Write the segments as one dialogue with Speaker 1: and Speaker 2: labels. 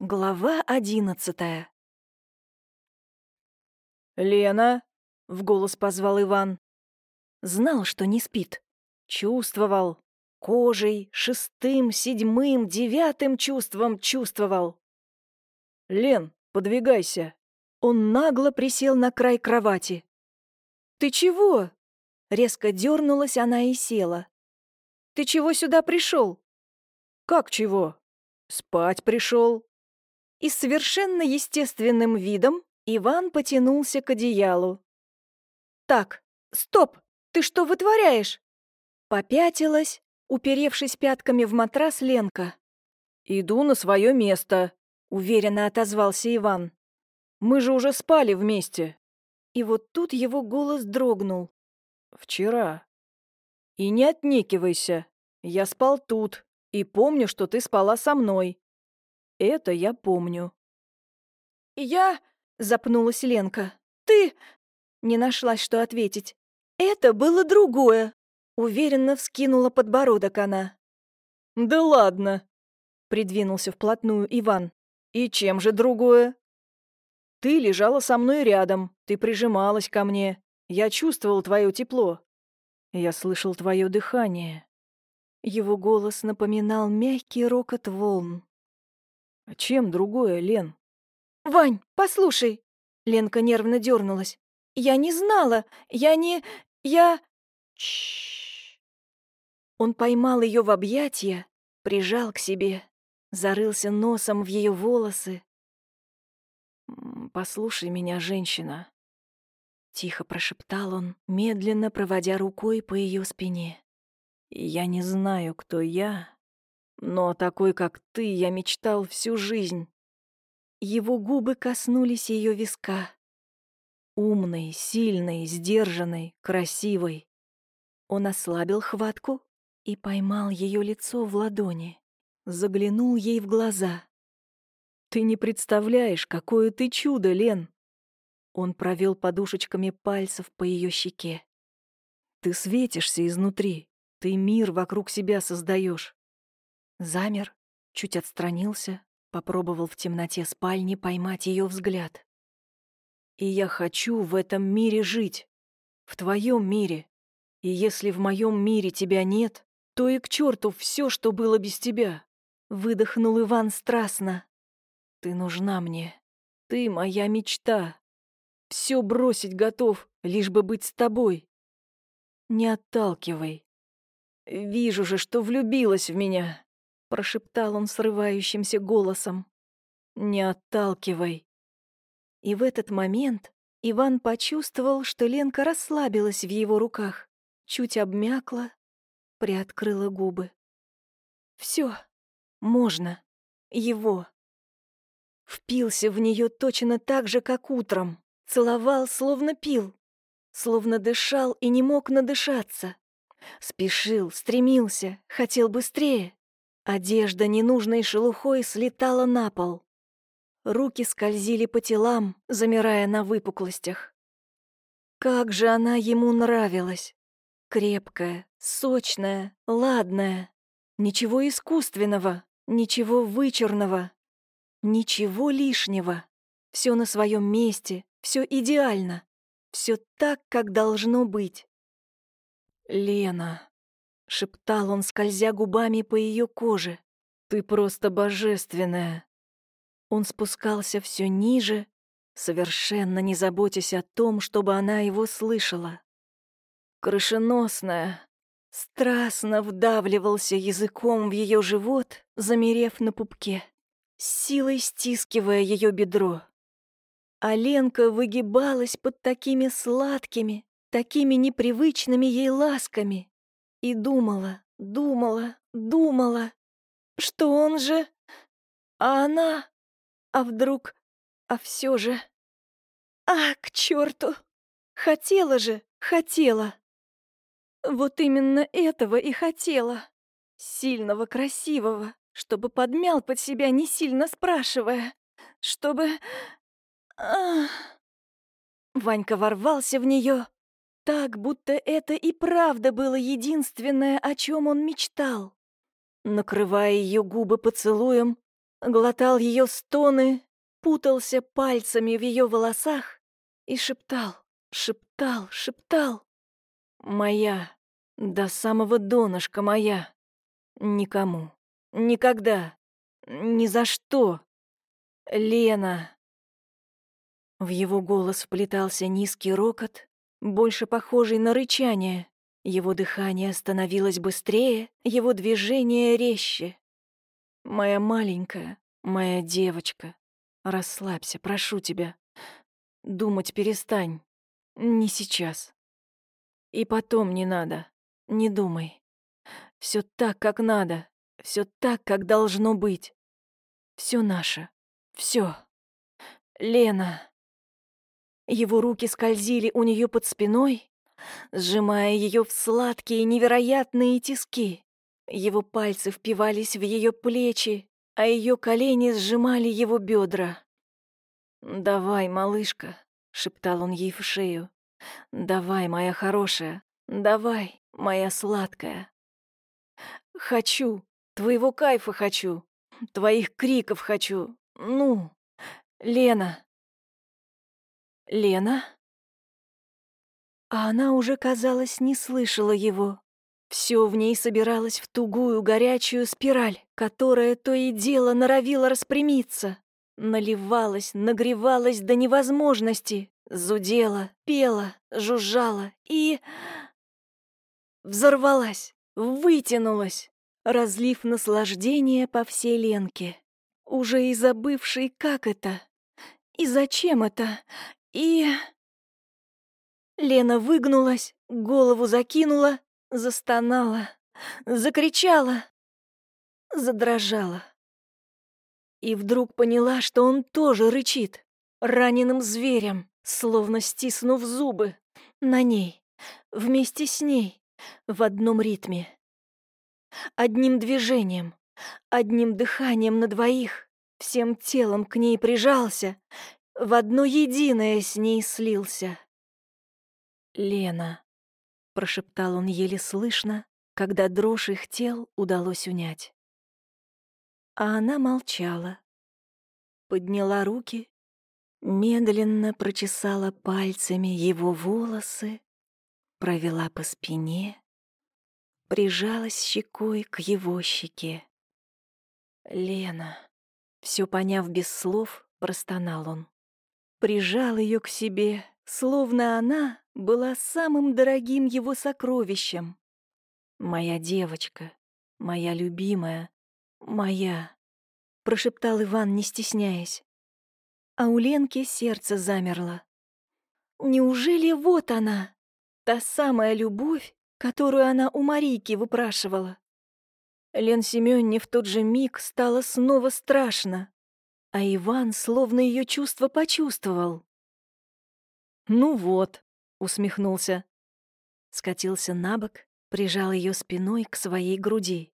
Speaker 1: Глава одиннадцатая
Speaker 2: «Лена!» — в голос позвал Иван.
Speaker 1: Знал, что не спит. Чувствовал. Кожей, шестым, седьмым, девятым чувством чувствовал.
Speaker 2: «Лен, подвигайся!»
Speaker 1: Он нагло присел на край кровати. «Ты чего?» Резко дернулась она и села. «Ты чего сюда пришел?»
Speaker 2: «Как чего? Спать пришел.
Speaker 1: И с совершенно естественным видом Иван потянулся к одеялу. «Так, стоп! Ты что вытворяешь?» Попятилась, уперевшись пятками в матрас Ленка.
Speaker 2: «Иду на свое место», —
Speaker 1: уверенно отозвался Иван.
Speaker 2: «Мы же уже спали вместе».
Speaker 1: И вот тут его голос дрогнул.
Speaker 2: «Вчера. И не отнекивайся. Я спал тут и помню, что ты спала со мной. Это я помню».
Speaker 1: «Я...» — запнулась Ленка. «Ты...» — не нашлась, что ответить. «Это было другое», — уверенно вскинула подбородок она.
Speaker 2: «Да ладно», — придвинулся вплотную Иван. «И чем же другое?» «Ты лежала со мной рядом, ты прижималась ко мне. Я чувствовал твое тепло. Я слышал твое дыхание».
Speaker 1: Его голос напоминал мягкий рокот волн.
Speaker 2: «А чем другое, Лен?»
Speaker 1: «Вань, послушай!» Ленка нервно дернулась. «Я не знала! Я не... Я...» Чш. Он поймал ее в объятия, прижал к себе, зарылся носом в ее волосы.
Speaker 2: «Послушай меня, женщина», — тихо прошептал он, медленно проводя рукой по ее спине. «Я не знаю, кто я, но такой, как ты, я мечтал всю жизнь.
Speaker 1: Его губы коснулись ее виска.
Speaker 2: Умной, сильной, сдержанной, красивой.
Speaker 1: Он ослабил хватку и поймал ее лицо в ладони. Заглянул ей в глаза.
Speaker 2: «Ты не представляешь, какое ты чудо, Лен!» Он провел подушечками пальцев по ее щеке. «Ты светишься изнутри, ты мир вокруг себя создаешь.
Speaker 1: Замер, чуть отстранился, попробовал в темноте спальни поймать ее взгляд.
Speaker 2: «И я хочу в этом мире жить, в твоем мире. И если в моем мире тебя нет, то и к черту все, что было без тебя», — выдохнул Иван страстно. «Ты нужна мне, ты моя мечта. Все бросить готов, лишь бы быть с тобой. Не отталкивай. Вижу же, что влюбилась в меня прошептал он срывающимся голосом. «Не отталкивай».
Speaker 1: И в этот момент Иван почувствовал, что Ленка расслабилась в его руках, чуть обмякла, приоткрыла губы. Все, можно, его. Впился в нее точно так же, как утром, целовал, словно пил, словно дышал и не мог надышаться. Спешил, стремился, хотел быстрее. Одежда ненужной шелухой слетала на пол. Руки скользили по телам, замирая на выпуклостях. Как же она ему нравилась! Крепкая, сочная, ладная. Ничего искусственного, ничего вычурного, ничего лишнего. Все на своем месте, все идеально, все так, как должно быть.
Speaker 2: Лена. — шептал он, скользя губами по ее коже. «Ты просто божественная!» Он спускался все ниже, совершенно не заботясь о том, чтобы она его слышала. Крышеносная, страстно вдавливался языком в ее живот, замерев на пупке, силой стискивая ее бедро. А Ленка выгибалась под такими сладкими, такими непривычными ей ласками, и думала, думала, думала, что он же... А она... А вдруг... А все же... А, к черту! Хотела же, хотела. Вот именно этого и хотела. Сильного, красивого, чтобы подмял под себя, не сильно спрашивая. Чтобы... Ах. Ванька ворвался в нее, так, будто это и правда было единственное, о чем он мечтал. Накрывая ее губы поцелуем,
Speaker 1: глотал ее стоны, путался пальцами в ее волосах и шептал, шептал, шептал. «Моя, до самого донышка моя. Никому, никогда, ни за что. Лена!» В его голос вплетался низкий рокот, больше похожий на рычание. Его дыхание становилось быстрее, его движение резче. «Моя маленькая, моя девочка, расслабься, прошу тебя. Думать перестань. Не сейчас. И потом не надо. Не думай. Все так, как надо. Все так, как должно быть. Все наше. Все. Лена. Его руки скользили у нее под спиной, сжимая ее в сладкие невероятные тиски. Его пальцы впивались в ее плечи, а ее колени сжимали его бедра. «Давай, малышка», — шептал он ей в шею. «Давай, моя хорошая, давай, моя сладкая». «Хочу, твоего кайфа хочу, твоих криков хочу, ну, Лена». «Лена?» А она уже, казалось, не слышала его. Все в ней собиралось в тугую горячую спираль, которая то и дело норовила распрямиться. Наливалась, нагревалась до невозможности, зудела, пела, жужжала и... Взорвалась, вытянулась, разлив наслаждение по всей Ленке, уже и забывшей, как это и зачем это, и... Лена выгнулась, голову закинула, застонала, закричала, задрожала. И вдруг поняла, что он тоже рычит, раненым зверем, словно стиснув зубы, на ней, вместе с ней, в одном ритме. Одним движением, одним дыханием на двоих, всем телом к ней прижался, в одно единое с ней слился. «Лена», — прошептал он еле слышно, когда дрожь их тел удалось унять. А она молчала, подняла руки, медленно прочесала пальцами его волосы, провела по спине, прижалась щекой к его щеке. «Лена», все поняв без слов, простонал он прижал ее к себе, словно она была самым дорогим его сокровищем. «Моя девочка, моя любимая, моя», — прошептал Иван, не стесняясь. А у Ленки сердце замерло. Неужели вот она, та самая любовь, которую она у Марийки выпрашивала? Лен Семённе в тот же миг стало снова страшно а Иван словно ее чувство почувствовал. «Ну вот», — усмехнулся. Скатился на бок, прижал ее спиной к своей груди.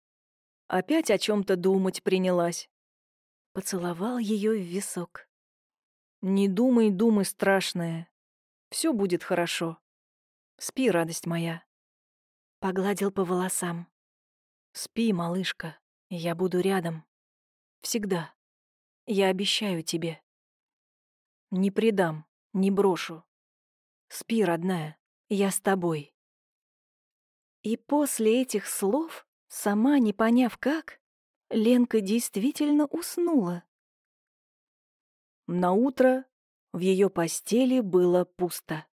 Speaker 1: Опять о чем то думать принялась. Поцеловал ее в висок. «Не думай, думай, страшное. Все будет хорошо. Спи, радость моя». Погладил по волосам. «Спи, малышка, я буду рядом. Всегда». Я обещаю тебе. Не предам, не брошу. Спи, родная, я с тобой. И после этих слов, сама не поняв как, Ленка действительно уснула. На утро в ее постели было пусто.